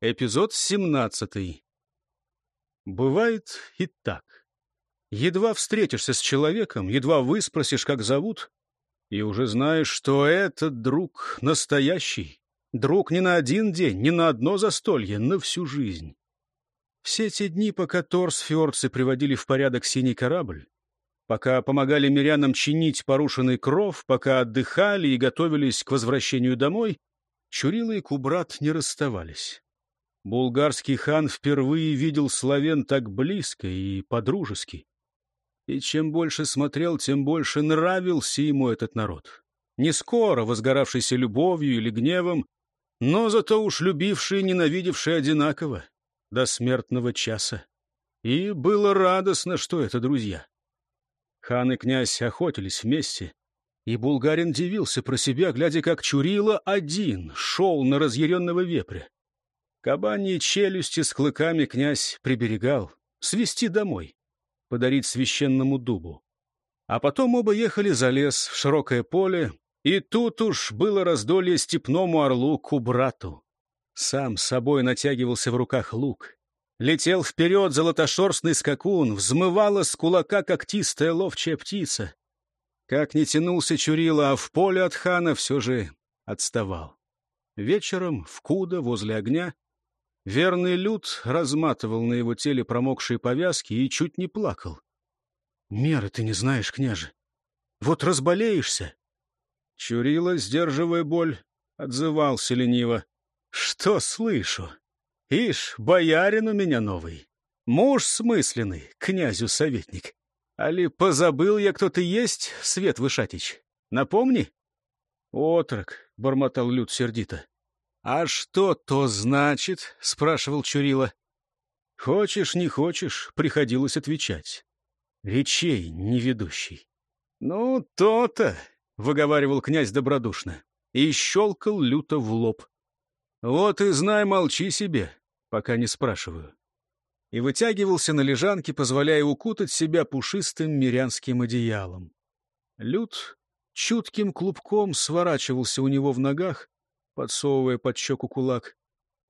Эпизод 17. Бывает и так. Едва встретишься с человеком, едва выспросишь, как зовут, и уже знаешь, что этот друг настоящий. Друг не на один день, не на одно застолье, на всю жизнь. Все те дни, пока Торсфьордцы приводили в порядок синий корабль, пока помогали мирянам чинить порушенный кров, пока отдыхали и готовились к возвращению домой, Чурила и Кубрат не расставались. Булгарский хан впервые видел славян так близко и по-дружески. И чем больше смотрел, тем больше нравился ему этот народ. Не скоро возгоравшийся любовью или гневом, но зато уж любивший и ненавидевший одинаково, до смертного часа. И было радостно, что это друзья. Хан и князь охотились вместе, и булгарин дивился про себя, глядя, как Чурила один шел на разъяренного вепря. Кабаньи челюсти с клыками князь приберегал. Свести домой, подарить священному дубу. А потом оба ехали за лес в широкое поле, и тут уж было раздолье степному орлу Кубрату. Сам с собой натягивался в руках лук. Летел вперед золотошерстный скакун, взмывала с кулака когтистая ловчая птица. Как не тянулся Чурила, а в поле от хана все же отставал. Вечером в куда возле огня Верный люд разматывал на его теле промокшие повязки и чуть не плакал. — Меры ты не знаешь, княже. Вот разболеешься. Чурила, сдерживая боль, отзывался лениво. — Что слышу? Ишь, боярин у меня новый. Муж смысленный, князю советник. Али позабыл я, кто ты есть, Свет Вышатич? Напомни? — Отрок, — бормотал Люд сердито. «А что то значит?» — спрашивал Чурила. «Хочешь, не хочешь», — приходилось отвечать. Речей неведущий. «Ну, то-то», — выговаривал князь добродушно и щелкал люто в лоб. «Вот и знай, молчи себе, пока не спрашиваю». И вытягивался на лежанке, позволяя укутать себя пушистым мирянским одеялом. Люд чутким клубком сворачивался у него в ногах, подсовывая под щеку кулак.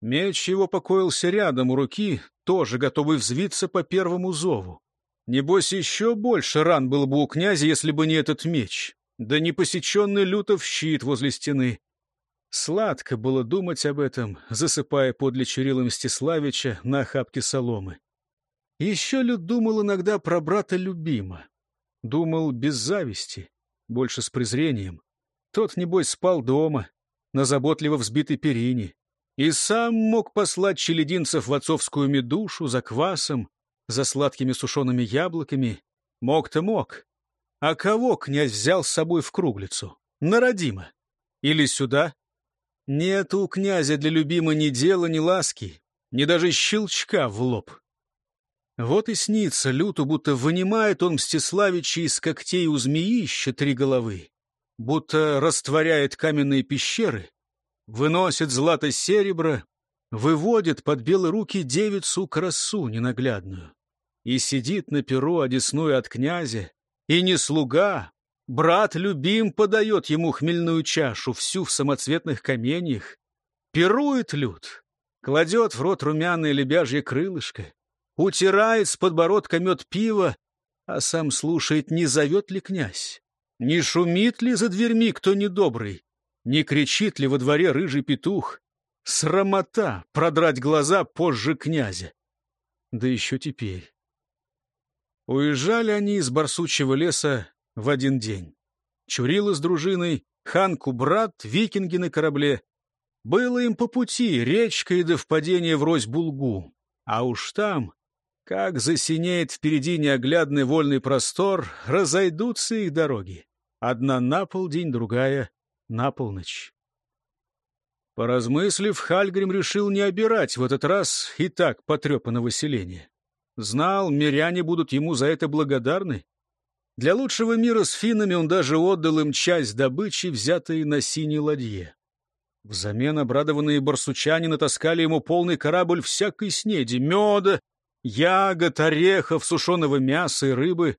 Меч его покоился рядом у руки, тоже готовый взвиться по первому зову. Небось, еще больше ран было бы у князя, если бы не этот меч, да не посеченный лютов щит возле стены. Сладко было думать об этом, засыпая подле Чурила Мстиславича на охапке соломы. Еще Люд думал иногда про брата любима. Думал без зависти, больше с презрением. Тот, небось, спал дома, на заботливо взбитой перине. И сам мог послать челединцев в отцовскую медушу за квасом, за сладкими сушеными яблоками. Мог-то мог. А кого князь взял с собой в круглицу? На родима? Или сюда? Нет у князя для любимой ни дела, ни ласки, ни даже щелчка в лоб. Вот и снится люту, будто вынимает он Мстиславича из когтей у змеища три головы будто растворяет каменные пещеры, выносит злато-серебро, выводит под белые руки девицу-красу ненаглядную. И сидит на перу, одесную от князя, и не слуга, брат любим подает ему хмельную чашу, всю в самоцветных каменьях. Пирует люд, кладет в рот румяное лебяжье крылышко, утирает с подбородка мед пива, а сам слушает, не зовет ли князь. Не шумит ли за дверьми кто недобрый? Не кричит ли во дворе рыжий петух? Срамота продрать глаза позже князя. Да еще теперь. Уезжали они из барсучьего леса в один день. Чурила с дружиной, ханку брат, викинги на корабле. Было им по пути речка и до впадения врозь Булгу. А уж там как засинеет впереди неоглядный вольный простор, разойдутся их дороги. Одна на полдень, другая на полночь. Поразмыслив, Хальгрим решил не обирать в этот раз и так потрепанного селения. Знал, миряне будут ему за это благодарны. Для лучшего мира с финнами он даже отдал им часть добычи, взятой на синей ладье. Взамен обрадованные барсучане натаскали ему полный корабль всякой снеди, меда, ягод, орехов, сушеного мяса и рыбы.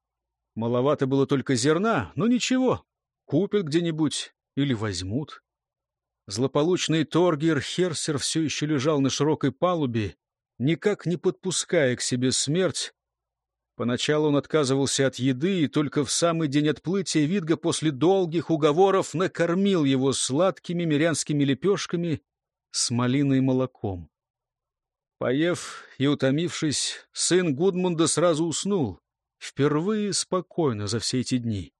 Маловато было только зерна, но ничего, купят где-нибудь или возьмут. Злополучный Торгер Херсер все еще лежал на широкой палубе, никак не подпуская к себе смерть. Поначалу он отказывался от еды, и только в самый день отплытия Видга после долгих уговоров накормил его сладкими мирянскими лепешками с малиной и молоком. Поев и утомившись, сын Гудмунда сразу уснул, впервые спокойно за все эти дни.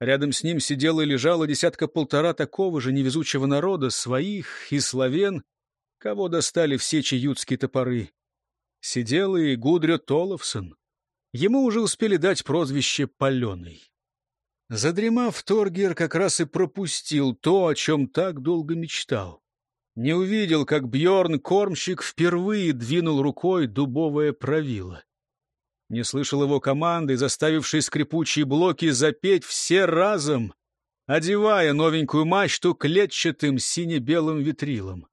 Рядом с ним сидела и лежала десятка-полтора такого же невезучего народа, своих и славен, кого достали все чаютские топоры. Сидел и Гудрё Толовсон. Ему уже успели дать прозвище «Паленый». Задремав, Торгер как раз и пропустил то, о чем так долго мечтал. Не увидел, как Бьорн кормщик впервые двинул рукой дубовое правило не слышал его команды, заставившей скрипучие блоки запеть все разом, одевая новенькую мачту клетчатым сине-белым витрилом.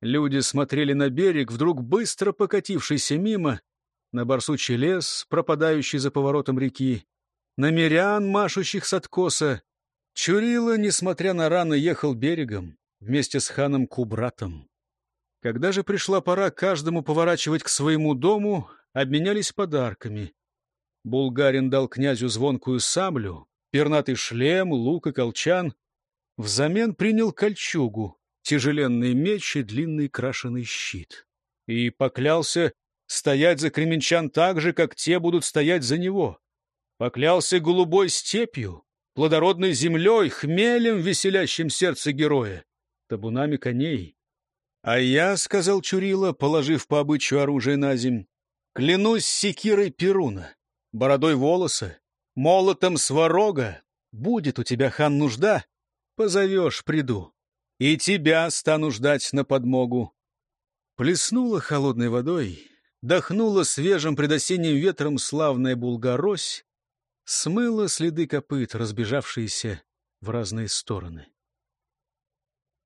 Люди смотрели на берег, вдруг быстро покатившийся мимо, на барсучий лес, пропадающий за поворотом реки, на мирян, машущих с откоса. Чурила, несмотря на раны, ехал берегом вместе с ханом Кубратом. Когда же пришла пора каждому поворачивать к своему дому, обменялись подарками. Булгарин дал князю звонкую саблю, пернатый шлем, лук и колчан. Взамен принял кольчугу, тяжеленный меч и длинный крашеный щит. И поклялся стоять за кременчан так же, как те будут стоять за него. Поклялся голубой степью, плодородной землей, хмелем, веселящим сердце героя, табунами коней. — А я, — сказал Чурила, положив по обычаю оружие на земь, Клянусь секирой Перуна, бородой волоса, молотом сварога. Будет у тебя, хан, нужда, позовешь, приду. И тебя стану ждать на подмогу. Плеснула холодной водой, дохнула свежим предосенним ветром славная булгарось, смыла следы копыт, разбежавшиеся в разные стороны.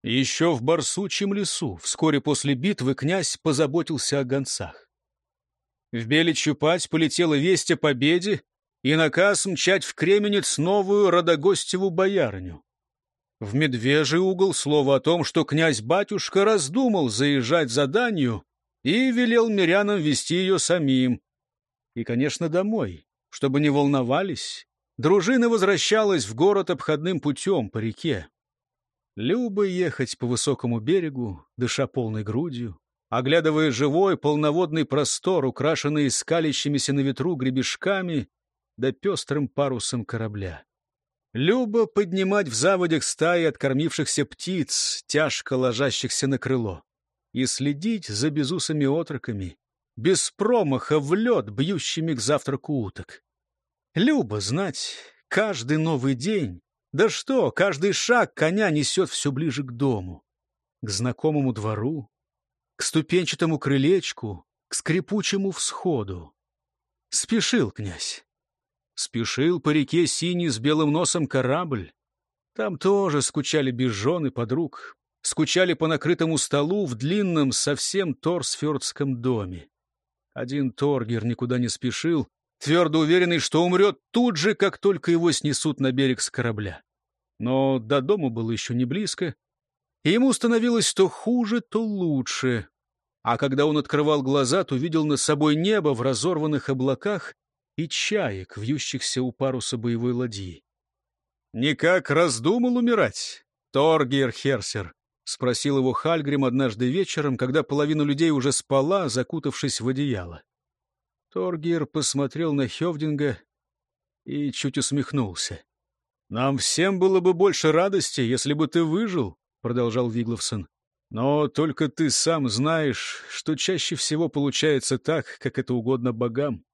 Еще в Барсучьем лесу, вскоре после битвы, князь позаботился о гонцах. В Беличью пать полетела весть о победе и наказ мчать в Кременец новую Родогостеву боярню. В медвежий угол слово о том, что князь-батюшка раздумал заезжать за данью и велел мирянам вести ее самим. И, конечно, домой, чтобы не волновались. Дружина возвращалась в город обходным путем по реке. Любо ехать по высокому берегу, дыша полной грудью, оглядывая живой полноводный простор, украшенный скалящимися на ветру гребешками да пестрым парусом корабля. Любо поднимать в заводях стаи откормившихся птиц, тяжко ложащихся на крыло, и следить за безусыми отроками, без промаха в лед, бьющими к завтраку уток. Любо знать, каждый новый день, да что, каждый шаг коня несет все ближе к дому, к знакомому двору, к ступенчатому крылечку, к скрипучему всходу. Спешил князь. Спешил по реке синий с белым носом корабль. Там тоже скучали без жены подруг, скучали по накрытому столу в длинном, совсем торсфёрдском доме. Один Торгер никуда не спешил, твердо уверенный, что умрет тут же, как только его снесут на берег с корабля. Но до дома было еще не близко, и ему становилось то хуже, то лучше. А когда он открывал глаза, то видел над собой небо в разорванных облаках и чаек, вьющихся у паруса боевой ладьи. — Никак раздумал умирать, Торгер Херсер? — спросил его Хальгрим однажды вечером, когда половина людей уже спала, закутавшись в одеяло. Торгер посмотрел на Хевдинга и чуть усмехнулся. — Нам всем было бы больше радости, если бы ты выжил, — продолжал Вигловсон. Но только ты сам знаешь, что чаще всего получается так, как это угодно богам.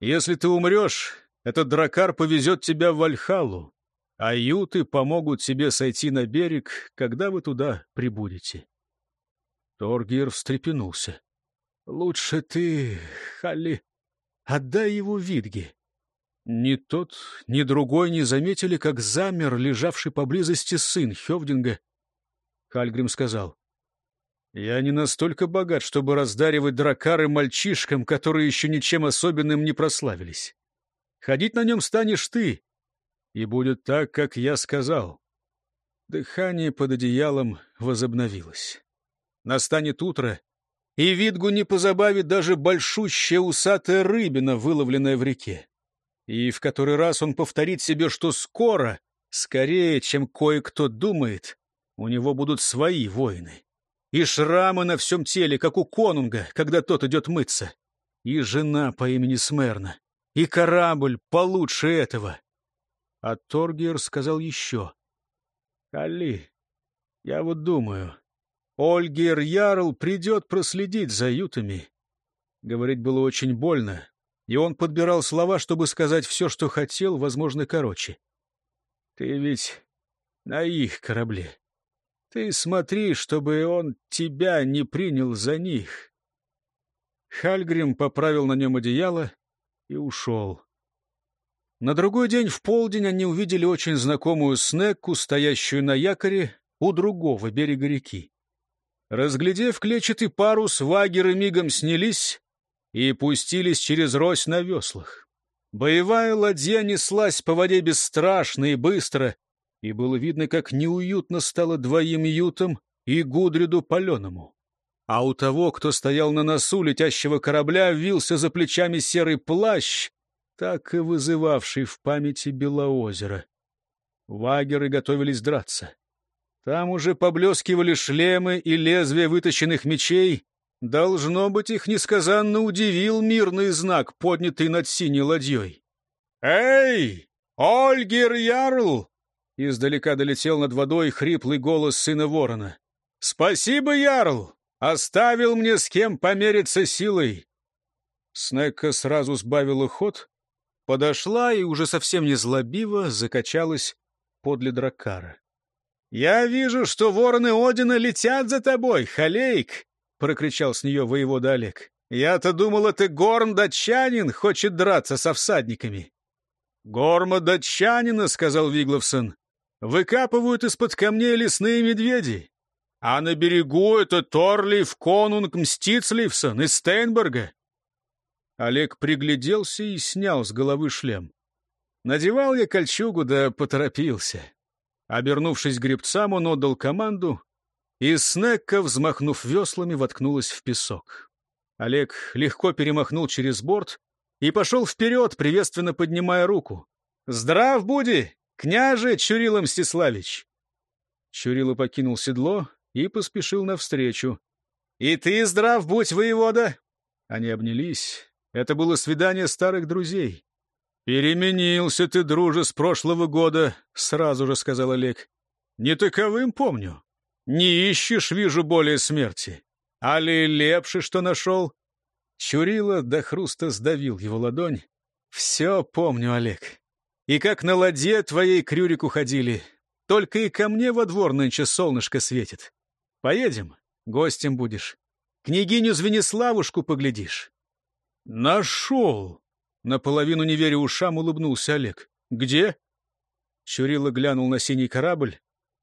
Если ты умрешь, этот дракар повезет тебя в Вальхалу, а юты помогут тебе сойти на берег, когда вы туда прибудете. Торгир встрепенулся. — Лучше ты, Халли, отдай его Видге. Ни тот, ни другой не заметили, как замер лежавший поблизости сын Хевдинга, Хальгрим сказал. «Я не настолько богат, чтобы раздаривать дракары мальчишкам, которые еще ничем особенным не прославились. Ходить на нем станешь ты, и будет так, как я сказал». Дыхание под одеялом возобновилось. Настанет утро, и Видгу не позабавит даже большущая усатая рыбина, выловленная в реке. И в который раз он повторит себе, что скоро, скорее, чем кое-кто думает, у него будут свои воины. И шрамы на всем теле, как у конунга, когда тот идет мыться. И жена по имени Смерна. И корабль получше этого. А Торгер сказал еще. — Кали, я вот думаю, Ольгер Ярл придет проследить за ютами. Говорить было очень больно, и он подбирал слова, чтобы сказать все, что хотел, возможно, короче. Ты ведь на их корабле. Ты смотри, чтобы он тебя не принял за них. Хальгрим поправил на нем одеяло и ушел. На другой день в полдень они увидели очень знакомую снекку, стоящую на якоре у другого берега реки. Разглядев клетчатый парус, вагеры мигом снялись и пустились через рось на веслах. Боевая ладья неслась по воде бесстрашно и быстро, и было видно, как неуютно стало двоим ютам и Гудриду паленому. А у того, кто стоял на носу летящего корабля, вился за плечами серый плащ, так и вызывавший в памяти Белоозеро. Вагеры готовились драться. Там уже поблескивали шлемы и лезвия вытащенных мечей. Должно быть, их несказанно удивил мирный знак, поднятый над синей ладьей. «Эй, Ольгер Ярл!» Издалека долетел над водой хриплый голос сына ворона. «Спасибо, Ярл! Оставил мне с кем помериться силой!» Снекка сразу сбавила ход, подошла и уже совсем не злобиво закачалась подле дракара. «Я вижу, что вороны Одина летят за тобой, Халейк!» — прокричал с нее воевода Олег. «Я-то думал, это горм-датчанин хочет драться со всадниками». «Горма-датчанина», — сказал Вигловсон, — «выкапывают из-под камней лесные медведи. А на берегу это Торлиф Конунг Мстицлифсон из Стейнберга». Олег пригляделся и снял с головы шлем. Надевал я кольчугу, да поторопился. Обернувшись гребцам, он отдал команду, и Снекка, взмахнув веслами, воткнулась в песок. Олег легко перемахнул через борт и пошел вперед, приветственно поднимая руку. «Здрав буди, княже Чурила Мстиславич!» Чурила покинул седло и поспешил навстречу. «И ты здрав будь, воевода!» Они обнялись. Это было свидание старых друзей. «Переменился ты, друже, с прошлого года», — сразу же сказал Олег. «Не таковым помню. Не ищешь, вижу, более смерти. Али лепши, что нашел?» Чурила до хруста сдавил его ладонь. «Все помню, Олег. И как на ладье твоей к Рюрику ходили. Только и ко мне во двор нынче солнышко светит. Поедем, гостем будешь. Княгиню Звениславушку поглядишь». «Нашел!» Наполовину не веря ушам, улыбнулся Олег. «Где?» Чурила глянул на синий корабль.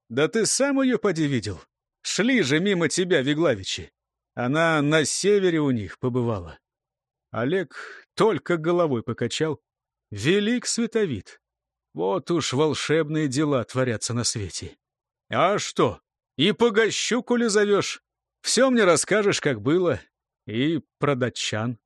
«Да ты сам ее поди видел. Шли же мимо тебя, Виглавичи. Она на севере у них побывала». Олег только головой покачал. «Велик световид. Вот уж волшебные дела творятся на свете. А что, и погощу, коли зовешь. Все мне расскажешь, как было. И про датчан».